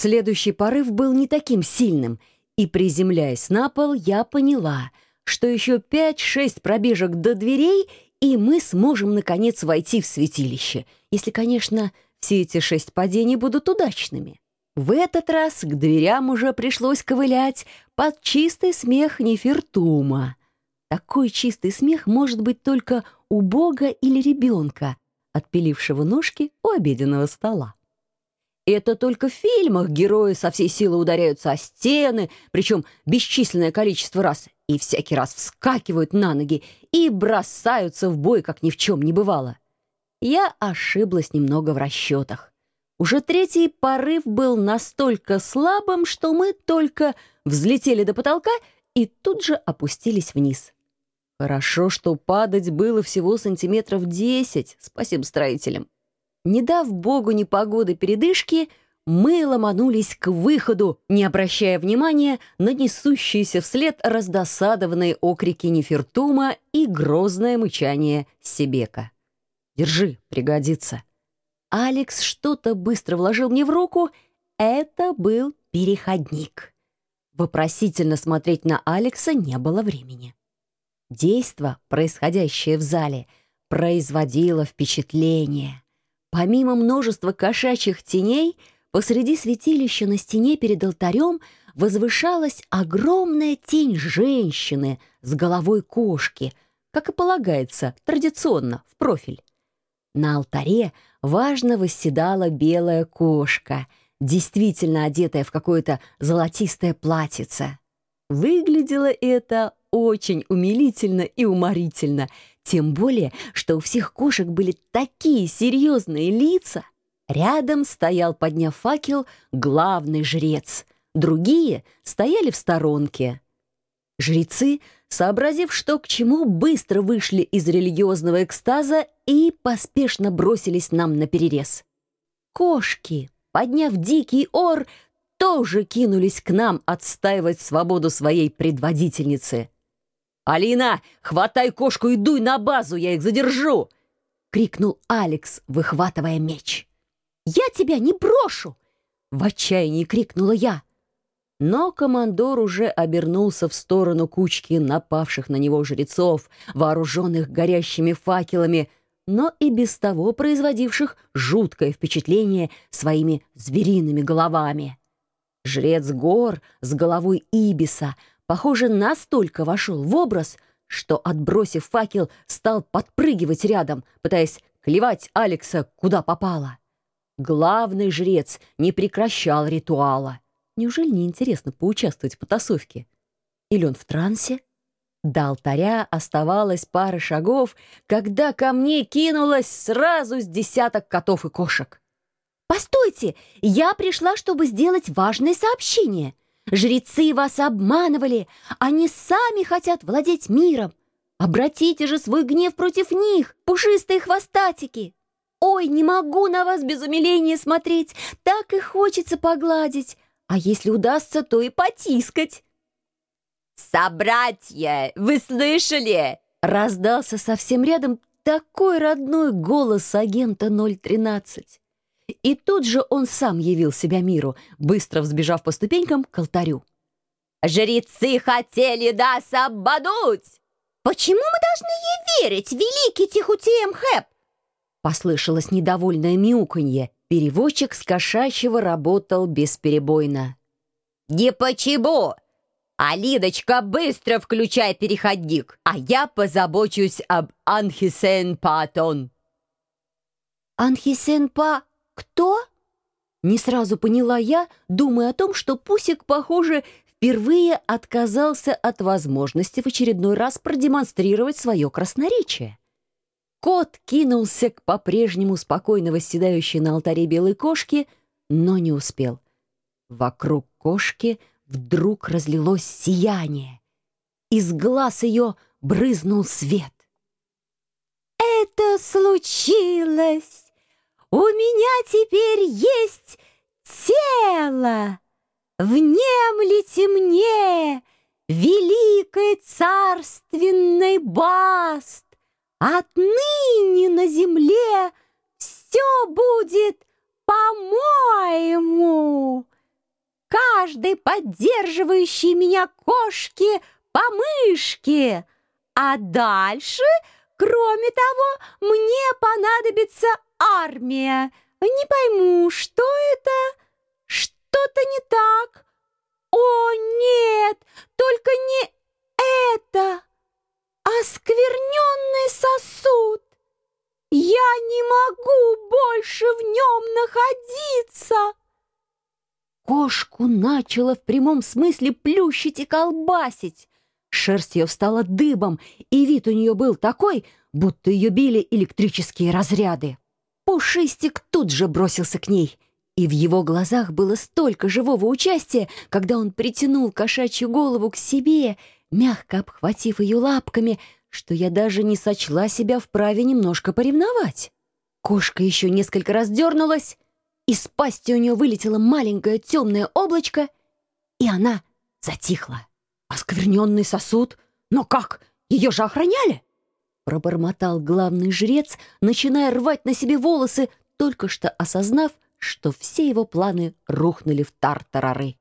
Следующий порыв был не таким сильным, и, приземляясь на пол, я поняла, что еще пять-шесть пробежек до дверей, и мы сможем, наконец, войти в святилище, если, конечно, все эти шесть падений будут удачными. В этот раз к дверям уже пришлось ковылять под чистый смех Нефертума. Такой чистый смех может быть только у Бога или ребенка, отпилившего ножки у обеденного стола. Это только в фильмах герои со всей силы ударяются о стены, причем бесчисленное количество раз, и всякий раз вскакивают на ноги и бросаются в бой, как ни в чем не бывало. Я ошиблась немного в расчетах. Уже третий порыв был настолько слабым, что мы только взлетели до потолка и тут же опустились вниз. Хорошо, что падать было всего сантиметров десять, спасибо строителям. Не дав богу непогоды передышки, мы ломанулись к выходу, не обращая внимания на несущиеся вслед раздосадованные окрики Нефертума и грозное мычание Себека. «Держи, пригодится». Алекс что-то быстро вложил мне в руку. Это был переходник. Вопросительно смотреть на Алекса не было времени. Действо, происходящее в зале, производило впечатление — Помимо множества кошачьих теней, посреди святилища на стене перед алтарем возвышалась огромная тень женщины с головой кошки, как и полагается традиционно в профиль. На алтаре важно восседала белая кошка, действительно одетая в какое-то золотистое платьице. Выглядело это очень умилительно и уморительно, тем более, что у всех кошек были такие серьезные лица. Рядом стоял, подняв факел, главный жрец. Другие стояли в сторонке. Жрецы, сообразив, что к чему, быстро вышли из религиозного экстаза и поспешно бросились нам на перерез. Кошки, подняв дикий ор, тоже кинулись к нам отстаивать свободу своей предводительницы. «Алина, хватай кошку и дуй на базу, я их задержу!» — крикнул Алекс, выхватывая меч. «Я тебя не брошу!» — в отчаянии крикнула я. Но командор уже обернулся в сторону кучки напавших на него жрецов, вооруженных горящими факелами, но и без того производивших жуткое впечатление своими звериными головами. Жрец Гор с головой Ибиса похоже, настолько вошел в образ, что, отбросив факел, стал подпрыгивать рядом, пытаясь клевать Алекса куда попало. Главный жрец не прекращал ритуала. Неужели не интересно поучаствовать в потасовке? Или он в трансе? До алтаря оставалось пара шагов, когда ко мне кинулось сразу с десяток котов и кошек. «Постойте! Я пришла, чтобы сделать важное сообщение!» Жрецы вас обманывали. Они сами хотят владеть миром. Обратите же свой гнев против них, пушистые хвостатики. Ой, не могу на вас без умиления смотреть. Так и хочется погладить. А если удастся, то и потискать. «Собратья, вы слышали?» Раздался совсем рядом такой родной голос агента 013. И тут же он сам явил себя миру, быстро взбежав по ступенькам к алтарю. «Жрецы хотели нас обмануть!» «Почему мы должны ей верить, великий Тихутием Хэп?» Послышалось недовольное мяуканье. Переводчик с кошачьего работал бесперебойно. «Не почему! Алидочка, быстро включай переходник, а я позабочусь об Анхисен Паатон!» «Анхисен Па...» «Кто?» Не сразу поняла я, думая о том, что Пусик, похоже, впервые отказался от возможности в очередной раз продемонстрировать свое красноречие. Кот кинулся к по-прежнему спокойно восседающей на алтаре белой кошки, но не успел. Вокруг кошки вдруг разлилось сияние. Из глаз ее брызнул свет. «Это случилось!» У меня теперь есть тело. Внемлите мне, великой царственной баст, Отныне на земле все будет по-моему. каждой поддерживающей меня кошки по мышке. А дальше, кроме того, мне понадобится армия. Не пойму, что это? Что-то не так. О, нет, только не это. Оскверненный сосуд. Я не могу больше в нем находиться. Кошку начала в прямом смысле плющить и колбасить. Шерсть ее встала дыбом, и вид у нее был такой, будто ее били электрические разряды. Пушистик тут же бросился к ней, и в его глазах было столько живого участия, когда он притянул кошачью голову к себе, мягко обхватив ее лапками, что я даже не сочла себя вправе немножко поревновать. Кошка еще несколько раз дернулась, из пасти у нее вылетело маленькое темное облачко, и она затихла. Оскверненный сосуд? Но как? Ее же охраняли? Пробормотал главный жрец, начиная рвать на себе волосы, только что осознав, что все его планы рухнули в тартарары.